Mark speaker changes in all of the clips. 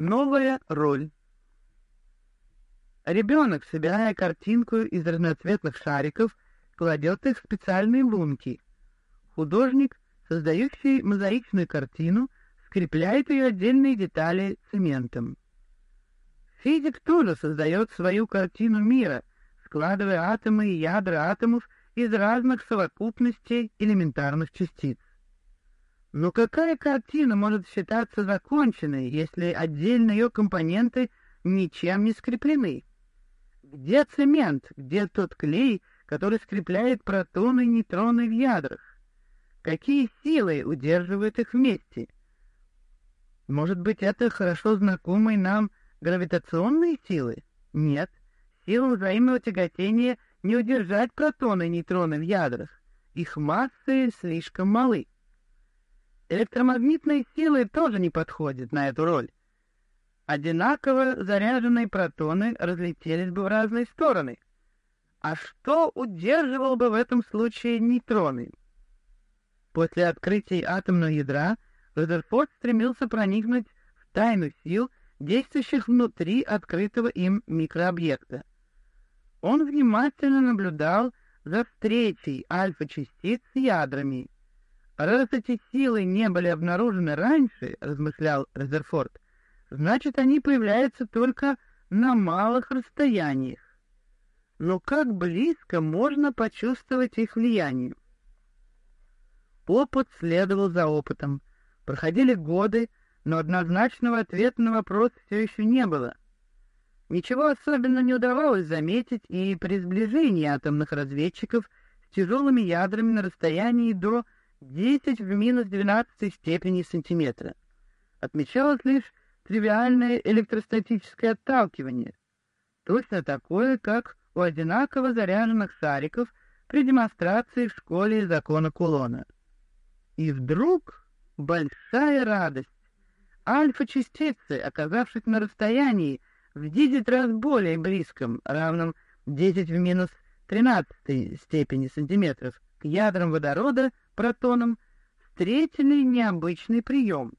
Speaker 1: Новая роль. Ребенок, собирая картинку из разноцветных шариков, кладет их в специальные лунки. Художник, создающий мозаичную картину, скрепляет ее отдельные детали цементом. Физик тоже создает свою картину мира, складывая атомы и ядра атомов из разных совокупностей элементарных частиц. Но какая картина может считаться законченной, если отдельно ее компоненты ничем не скреплены? Где цемент, где тот клей, который скрепляет протоны и нейтроны в ядрах? Какие силы удерживают их вместе? Может быть, это хорошо знакомые нам гравитационные силы? Нет, силы взаимного тяготения не удержать протоны и нейтроны в ядрах. Их массы слишком малы. Электромагнитные силы тоже не подходят на эту роль. Одинаково заряженные протоны разлетелись бы в разные стороны. А что удерживало бы в этом случае нейтроны? После открытия атомного ядра Резерфорд стремился проникнуть в тайну сил, действующих внутри открытого им микрообъекта. Он внимательно наблюдал за встречей альфа-частиц с ядрами Раз эти силы не были обнаружены раньше, размышлял Резерфорд, значит, они появляются только на малых расстояниях. Но как близко можно почувствовать их влияние? Опыт следовал за опытом. Проходили годы, но однозначного ответа на вопрос все еще не было. Ничего особенно не удавалось заметить и при сближении атомных разведчиков с тяжелыми ядрами на расстоянии до 10 в минус 12 степени сантиметра. Отмечалось лишь тривиальное электростатическое отталкивание, точно такое, как у одинаково заряженных шариков при демонстрации в школе закона Кулона. И вдруг большая радость. Альфа-частицы, оказавшись на расстоянии в 10 раз более близком, равном 10 в минус 13 степени сантиметров, к ядрам водорода протоном встретили необычный прием.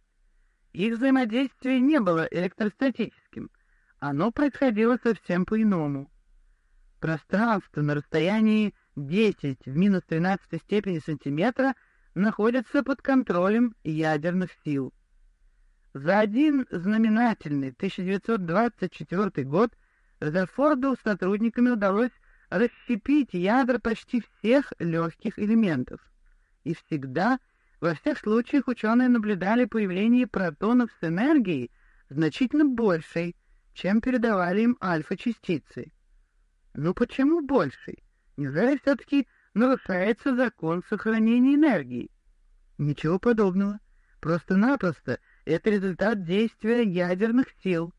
Speaker 1: Их взаимодействие не было электростатическим, оно происходило совсем по-иному. Пространство на расстоянии 10 в минус 13 степени сантиметра находится под контролем ядерных сил. За один знаменательный 1924 год Резерфорду с сотрудниками удалось расщепить ядра почти всех легких элементов и всегда, во всех случаях ученые наблюдали появление протонов с энергией значительно большей, чем передавали им альфа-частицы. Ну почему большей? Неужели все-таки нарушается закон сохранения энергии? Ничего подобного. Просто-напросто это результат действия ядерных сил.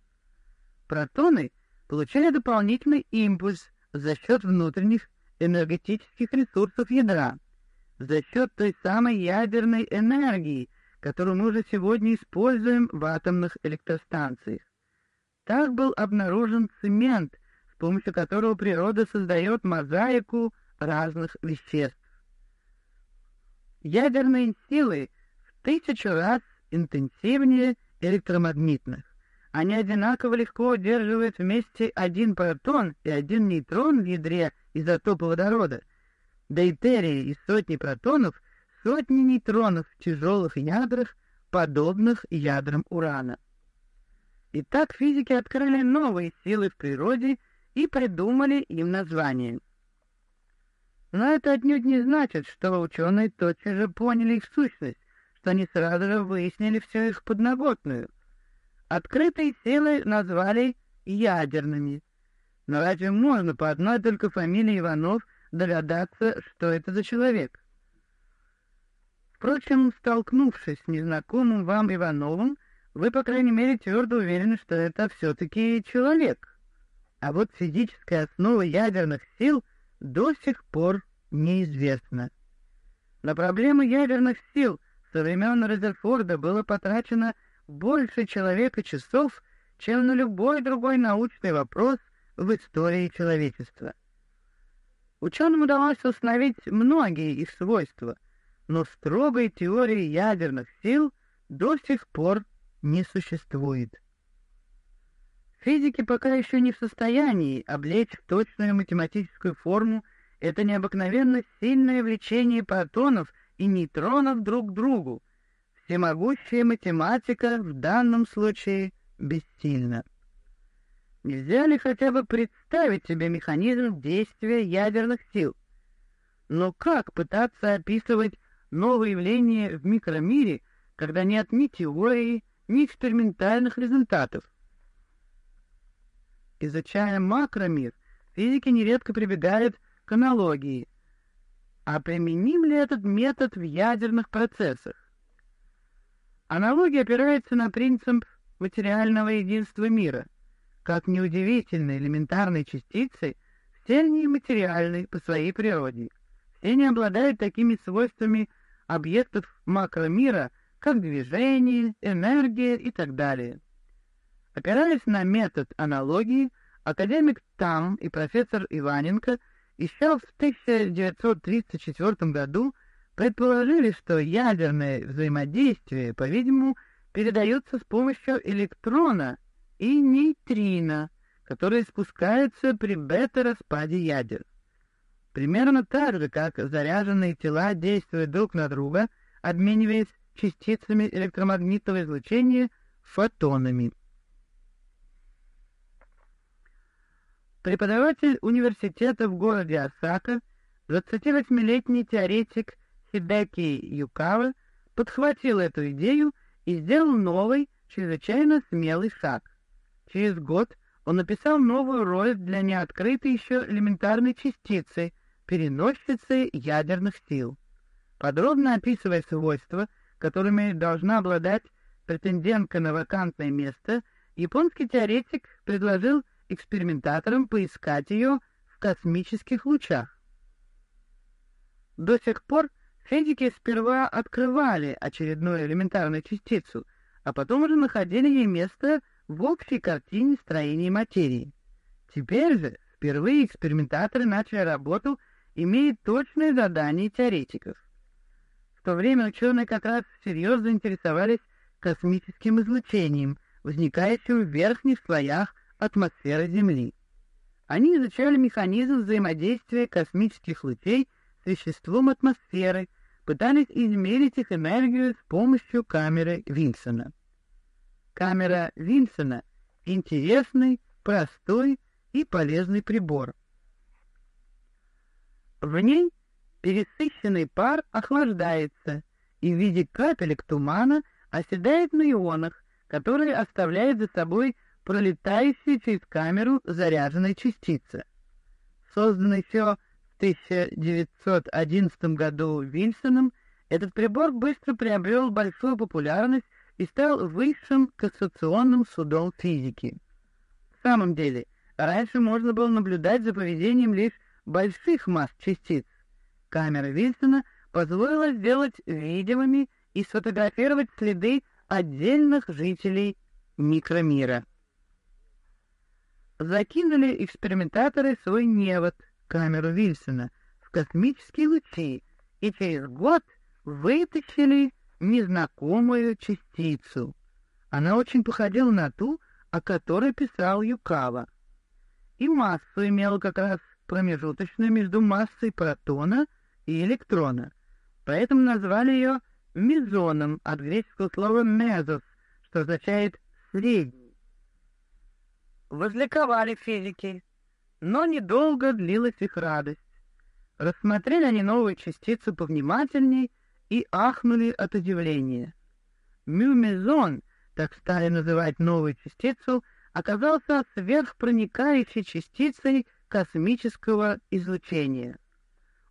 Speaker 1: Протоны получали дополнительный импульс за счет внутренних энергетических ресурсов ядра за счет той самой ядерной энергии, которую мы уже сегодня используем в атомных электростанциях. Так был обнаружен цемент, с помощью которого природа создает мозаику разных веществ. Ядерные силы в тысячу раз интенсивнее электромагнитных. Они одинаково легко удерживают вместе один протон и один нейтрон в ядре изотопа водорода, дейтерия и сотни протонов, сотни нейтронов в тяжелых ядрах, подобных ядрам урана. Итак, физики открыли новые силы в природе и придумали им название. Но это отнюдь не значит, что ученые тотчас же поняли их сущность, что они сразу же выяснили всю их подноготную. Открытые силы назвали ядерными. Но разве можно по одной только фамилии Иванов догадаться, что это за человек. Впрочем, столкнувшись с незнакомым вам Ивановым, вы, по крайней мере, твердо уверены, что это все-таки человек. А вот физическая основа ядерных сил до сих пор неизвестна. На проблему ядерных сил со времен Резерфорда было потрачено больше человека часов, чем на любой другой научный вопрос в истории человечества. Ученым удалось установить многие их свойства, но строгой теории ядерных сил до сих пор не существует. Физики пока еще не в состоянии облечь в точную математическую форму это необыкновенно сильное влечение протонов и нейтронов друг к другу. Всемогущая математика в данном случае бессильна. Нельзя ли хотя бы представить себе механизм действия ядерных сил? Но как пытаться описывать новые явления в микромире, когда нет ни теории, ни экспериментальных результатов? Изучая макромир, физики нередко прибегают к аналогии. А применим ли этот метод в ядерных процессах? Аналогия опирается на принцип материального единства мира. Как неудивительно, элементарные частицы все они материальны по своей природе. Все они обладают такими свойствами объектов макромира, как движение, энергия и так далее. Опираясь на метод аналогии, академик Там и профессор Иваненко еще в 1934 году предположили, что ядерное взаимодействие, по-видимому, передается с помощью электрона и нейтрино, которые спускаются при бета-распаде ядер. Примерно так же, как заряженные тела действуют друг на друга, обмениваясь частицами электромагнитного излучения фотонами. Преподаватель университета в городе Осака, 28-летний теоретик Хидеки Юкава, подхватил эту идею и сделал новый, чрезвычайно смелый шаг. Через год он написал новую роль для неоткрытой еще элементарной частицы, переносчицы ядерных сил. Подробно описывая свойства, которыми должна обладать претендентка на вакантное место, японский теоретик предложил экспериментаторам поискать ее в космических лучах. До сих пор физики сперва открывали очередную элементарную частицу, а потом уже находили ей место в общей картине строения материи. Теперь же впервые экспериментаторы начали работу, имея точные задания теоретиков. В то время ученые как раз всерьез заинтересовались космическим излучением, возникающим в верхних слоях атмосферы Земли. Они изучали механизм взаимодействия космических лучей веществом атмосферы, пытались измерить их энергию с помощью камеры Винсона. Камера Винсона — интересный, простой и полезный прибор. В ней пересыщенный пар охлаждается и в виде капелек тумана оседает на ионах, которые оставляют за собой пролетающие через камеру заряженной частицы. Созданный еще в 1911 году Вильсоном, этот прибор быстро приобрел большую популярность и стал высшим кассационным судом физики. В самом деле, раньше можно было наблюдать за поведением лишь больших масс частиц. Камера Вильсона позволила сделать видимыми и сфотографировать следы отдельных жителей микромира закинули экспериментаторы свой невод, камеру Вильсона, в космические лучи и через год вытащили незнакомую частицу. Она очень походила на ту, о которой писал Юкава. И массу имела как раз промежуточную между массой протона и электрона. Поэтому назвали ее мезоном от греческого слова «мезос», что означает «средний». Возликовали физики, но недолго длилась их радость. Рассмотрели они новую частицу повнимательней и ахнули от удивления. Мюмезон, так стали называть новую частицу, оказался сверхпроникающей частицей космического излучения.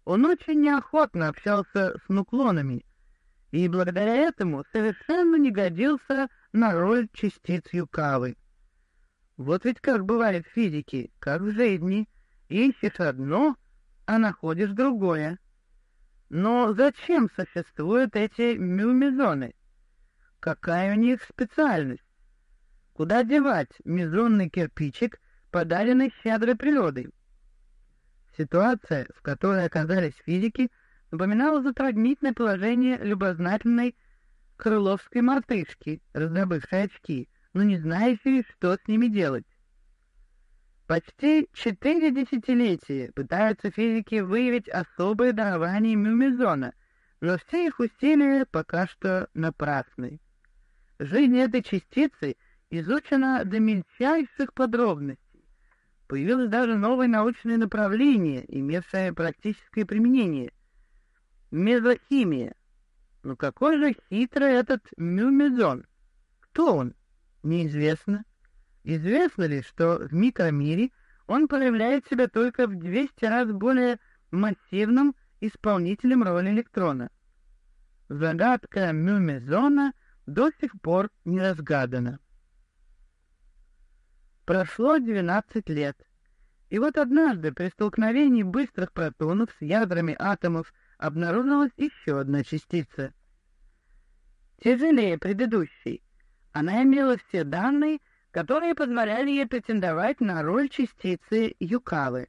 Speaker 1: Он очень неохотно общался с нуклонами, и благодаря этому совершенно не годился на роль частиц Юкавы. Вот ведь как бывает в физике, как в жизни. Ищешь одно, а находишь другое. Но зачем существуют эти мюмезоны? Какая у них специальность? Куда девать мезонный кирпичик, подаренный щедрой природой? Ситуация, в которой оказались физики, напоминала затруднительное положение любознательной крыловской мартышки, раздобывшей очки — но не знающие, что с ними делать. Почти четыре десятилетия пытаются физики выявить особое дарование мюмезона, но все их усилия пока что напрасны. Жизнь этой частицы изучена до мельчайших подробностей. Появилось даже новое научное направление, имевшее практическое применение — мезохимия. Но какой же хитрый этот мюмезон? Кто он? Неизвестно. Известно ли, что в микромире он проявляет себя только в 200 раз более массивном исполнителем роли электрона. Загадка Мюмезона до сих пор не разгадана. Прошло 12 лет, и вот однажды при столкновении быстрых протонов с ядрами атомов обнаружилась еще одна частица. Тяжелее предыдущей. Она имела все данные, которые позволяли ей претендовать на роль частицы Юкавы.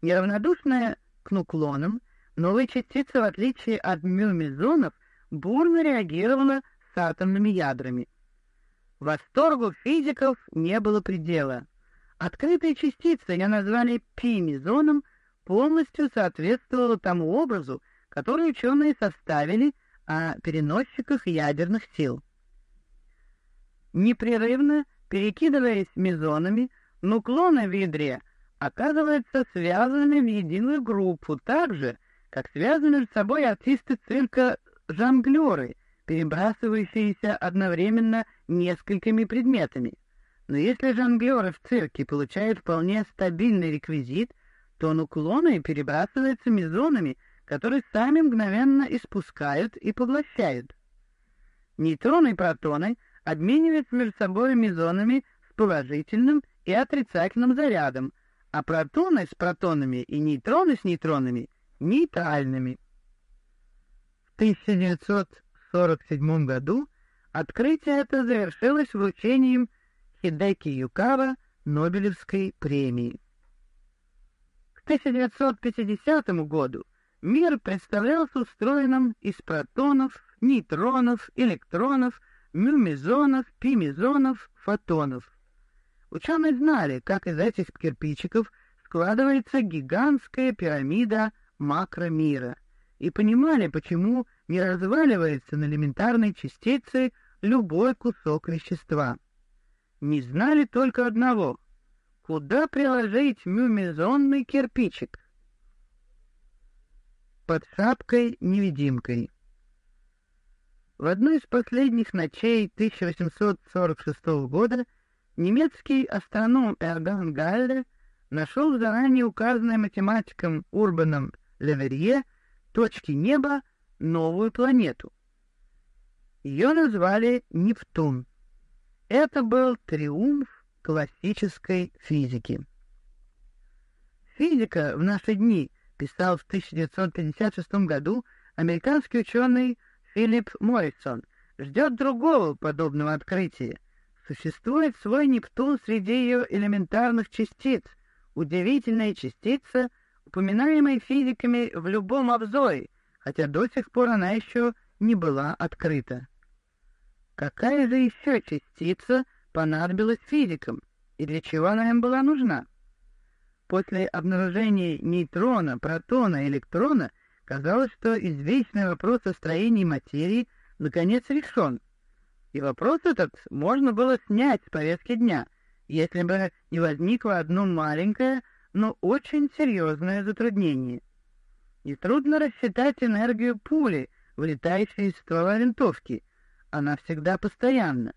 Speaker 1: Неравнодушная к нуклонам, новая частица, в отличие от мюмезонов, бурно реагировала с атомными ядрами. Восторгу физиков не было предела. Открытая частица, ее назвали пи-мезоном, полностью соответствовала тому образу, который ученые составили о переносчиках ядерных сил. Непрерывно перекидываясь мезонами, нуклоны в ядре оказываются связаны в единую группу, так же, как связаны между собой артисты цирка жонглеры, перебрасывающиеся одновременно несколькими предметами. Но если жонглеры в цирке получают вполне стабильный реквизит, то нуклоны перебрасываются мезонами, которые сами мгновенно испускают и поглощают. Нейтроны и протоны — обмениваются между собой мезонами с положительным и отрицательным зарядом, а протоны с протонами и нейтроны с нейтронами нейтральными. В 1947 году открытие это завершилось вручением Хидеки Юкава Нобелевской премии. К 1950 году мир представлялся устроенным из протонов, нейтронов, электронов, мюмезонов, пимезонов, фотонов. Ученые знали, как из этих кирпичиков складывается гигантская пирамида макромира, и понимали, почему не разваливается на элементарной частице любой кусок вещества. Не знали только одного — куда приложить мюмезонный кирпичик. Под шапкой-невидимкой. В одну из последних ночей 1846 года немецкий астроном Эрган Галле нашел заранее указанной математиком Урбаном Леверье точки неба новую планету. Ее назвали Нептун. Это был триумф классической физики. Физика в наши дни, писал в 1956 году американский ученый Филипп Моррисон ждет другого подобного открытия. Существует свой Нептун среди ее элементарных частиц, удивительная частица, упоминаемая физиками в любом обзоре, хотя до сих пор она еще не была открыта. Какая же еще частица понадобилась физикам, и для чего она им была нужна? После обнаружения нейтрона, протона, электрона — Казалось, что извечный вопрос о строении материи наконец решен, и вопрос этот можно было снять с повестки дня, если бы не возникло одно маленькое, но очень серьезное затруднение. Нетрудно рассчитать энергию пули, вылетающей из ствола винтовки. Она всегда постоянна.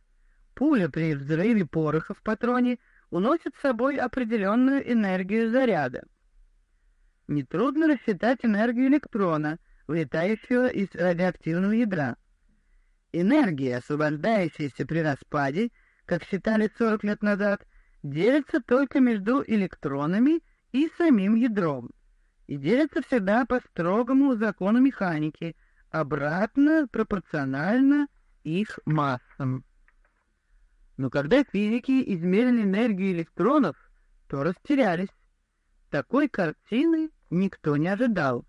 Speaker 1: Пуля при взрыве пороха в патроне уносит с собой определенную энергию заряда нетрудно рассчитать энергию электрона, вылетающего из радиоактивного ядра. Энергия, освобождающаяся при распаде, как считали 40 лет назад, делится только между электронами и самим ядром, и делится всегда по строгому закону механики, обратно пропорционально их массам. Но когда физики измерили энергию электронов, то растерялись. Такой картины никто не ожидал.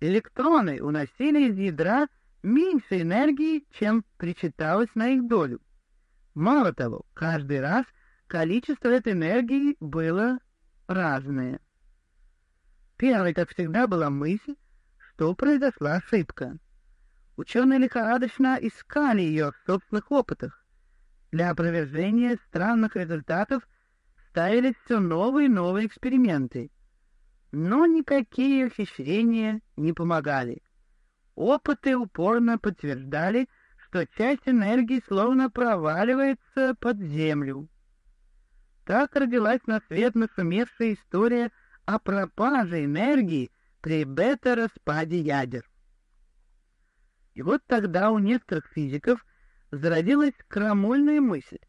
Speaker 1: Электроны уносили из ядра меньше энергии, чем причиталось на их долю. Мало того, каждый раз, количество этой энергии было разное. Первой, как всегда, была мысль, что произошла ошибка. Ученые лихорадочно искали ее в собственных опытах. Для опровержения странных результатов ставились все новые и новые эксперименты. Но никакие ухищрения не помогали. Опыты упорно подтверждали, что часть энергии словно проваливается под землю. Так родилась на свет нашумевшая история о пропаже энергии при бета-распаде ядер. И вот тогда у некоторых физиков зародилась крамольная мысль,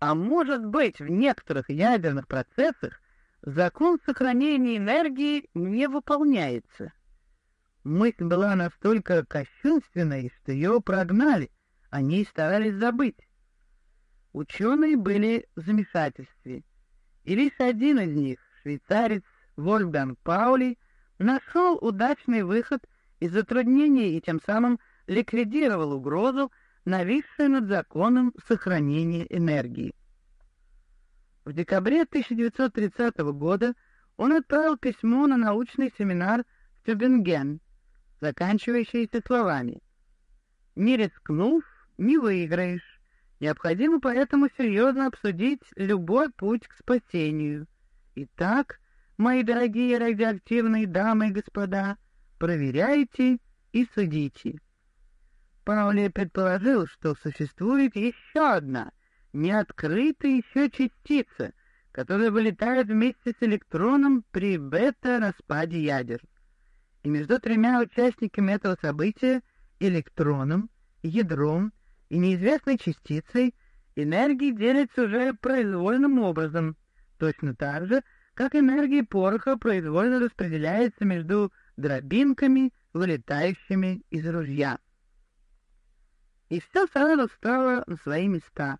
Speaker 1: а может быть в некоторых ядерных процессах закон сохранения энергии не выполняется. Мысль была настолько кощунственной, что ее прогнали, они старались забыть. Ученые были в замешательстве, и лишь один из них, швейцарец Вольфганг Паули, нашел удачный выход из затруднений и тем самым ликвидировал угрозу, нависшую над законом сохранения энергии. В декабре 1930 года он отправил письмо на научный семинар в Тюбинген, заканчивающееся словами «Не рискнув, не выиграешь. Необходимо поэтому серьезно обсудить любой путь к спасению. Итак, мои дорогие радиоактивные дамы и господа, проверяйте и судите». Паули предположил, что существует еще одна, неоткрытая еще частица, которая вылетает вместе с электроном при бета-распаде ядер. И между тремя участниками этого события, электроном, ядром и неизвестной частицей, энергия делится уже произвольным образом, точно так же, как энергия пороха произвольно распределяется между дробинками, вылетающими из ружья и все сразу стало на свои места.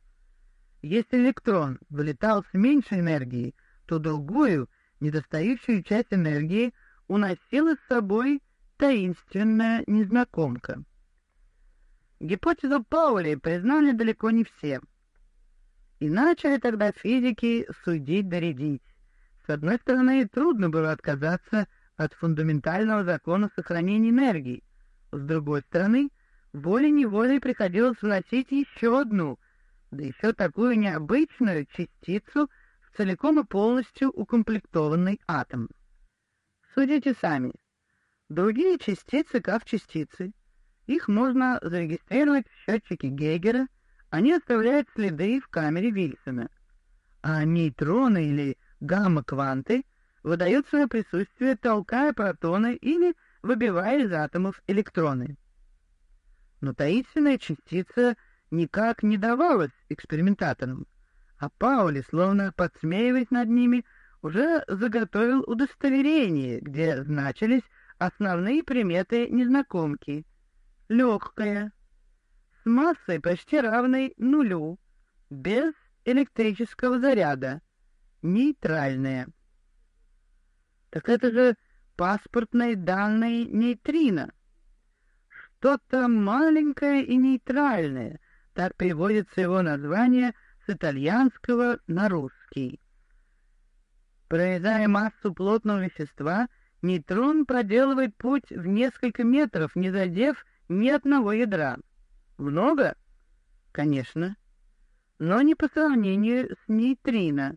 Speaker 1: Если электрон вылетал с меньшей энергией, то другую, недостающую часть энергии уносила с собой таинственная незнакомка. Гипотезу Паули признали далеко не все. И начали тогда физики судить да С одной стороны, трудно было отказаться от фундаментального закона сохранения энергии. С другой стороны, волей-неволей приходилось вносить еще одну, да еще такую необычную частицу в целиком и полностью укомплектованный атом. Судите сами. Другие частицы как частицы. Их можно зарегистрировать в счетчике Гейгера, они оставляют следы в камере Вильсона. А нейтроны или гамма-кванты выдают свое присутствие, толкая протоны или выбивая из атомов электроны но таинственная частица никак не давалась экспериментаторам, а Паули, словно подсмеиваясь над ними, уже заготовил удостоверение, где значились основные приметы незнакомки. Легкая, с массой почти равной нулю, без электрического заряда, нейтральная. Так это же паспортные данные нейтрино что-то маленькое и нейтральное, так приводится его название с итальянского на русский. Прорезая массу плотного вещества, нейтрон проделывает путь в несколько метров, не задев ни одного ядра. Много? Конечно. Но не по сравнению с нейтрино.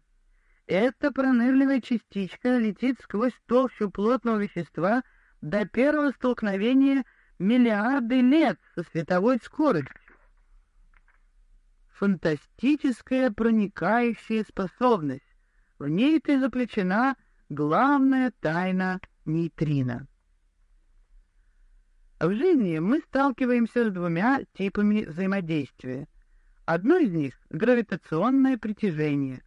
Speaker 1: Эта пронырливая частичка летит сквозь толщу плотного вещества до первого столкновения миллиарды лет со световой скоростью. Фантастическая проникающая способность. В ней-то заключена главная тайна нейтрино. В жизни мы сталкиваемся с двумя типами взаимодействия. Одно из них — гравитационное притяжение.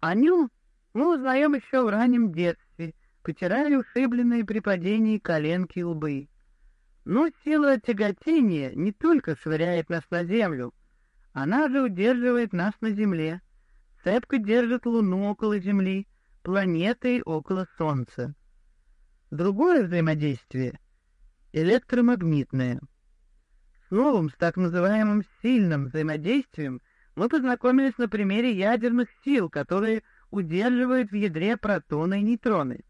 Speaker 1: О нем мы узнаем еще в раннем детстве — потирали ушибленные при падении коленки и лбы. Но сила тяготения не только швыряет нас на землю, она же удерживает нас на земле, цепко держит Луну около Земли, планеты около Солнца. Другое взаимодействие — электромагнитное. Словом, с так называемым сильным взаимодействием мы познакомились на примере ядерных сил, которые удерживают в ядре протоны и нейтроны.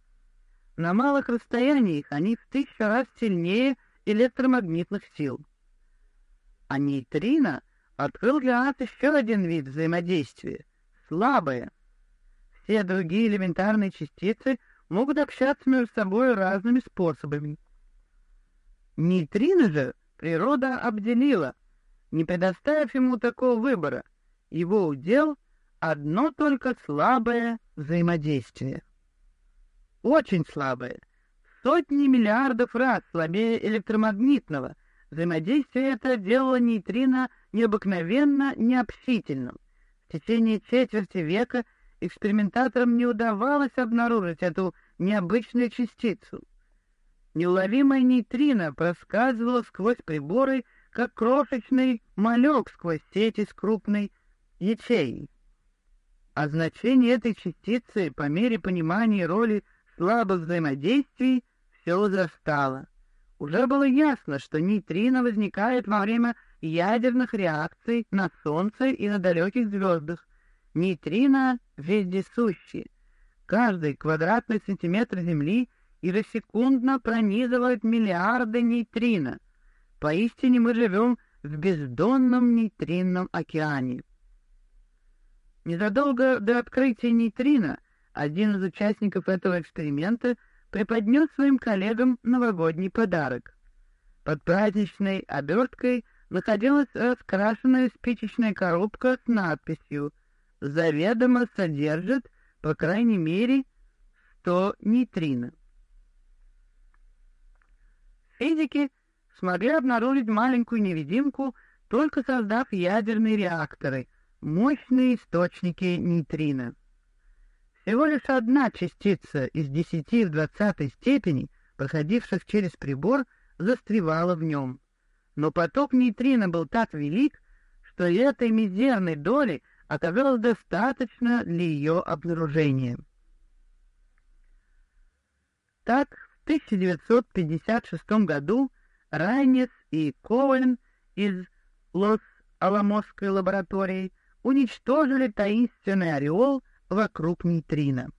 Speaker 1: На малых расстояниях они в тысячу раз сильнее электромагнитных сил. А нейтрино открыл для нас еще один вид взаимодействия — слабое. Все другие элементарные частицы могут общаться между собой разными способами. Нейтрино же природа обделила, не предоставив ему такого выбора. Его удел — одно только слабое взаимодействие. Очень слабое, сотни миллиардов раз слабее электромагнитного. Взаимодействие это делало нейтрино необыкновенно необщительным. В течение четверти века экспериментаторам не удавалось обнаружить эту необычную частицу. Неуловимая нейтрино проскальзывала сквозь приборы, как крошечный малек сквозь сеть из крупной ячеи. А значение этой частицы по мере понимания роли слабых взаимодействий все возрастало. Уже было ясно, что нейтрино возникает во время ядерных реакций на Солнце и на далеких звездах. Нейтрино вездесущие. Каждый квадратный сантиметр Земли ежесекундно пронизывает миллиарды нейтрино. Поистине мы живем в бездонном нейтринном океане. Незадолго до открытия нейтрино один из участников этого эксперимента преподнес своим коллегам новогодний подарок. Под праздничной оберткой находилась раскрашенная спичечная коробка с надписью «Заведомо содержит, по крайней мере, 100 нейтрино». Физики смогли обнаружить маленькую невидимку, только создав ядерные реакторы, мощные источники нейтрино. Всего лишь одна частица из десяти в двадцатой степени, проходивших через прибор, застревала в нем. Но поток нейтрино был так велик, что этой мизерной доли оказалось достаточно для ее обнаружения. Так, в 1956 году Райнес и Коэн из Лос-Аламосской лаборатории уничтожили таинственный ореол вокруг нейтрино.